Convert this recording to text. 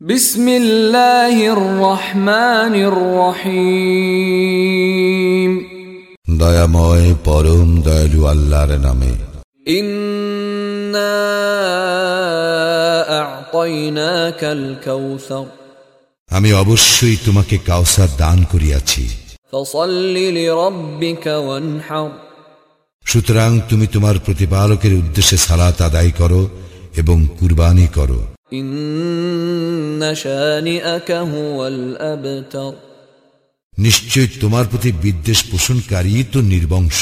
বিসমিল্লাহির রহমানির রহিম। দয়াময় পরম দয়ালু আল্লাহর নামে। ইন্না আ'তাইনাকাল কাউসার। আমি অবশ্যই তোমাকে কাউসার দান করিয়াছি। সুতরাং তুমি তোমার প্রতিপালকের উদ্দেশ্যে সালাত আদায় করো এবং কুরবানি করো। নিশ্চয় তোমার প্রতি বিদ্বেষ পোষণকারী তো নির্বংশ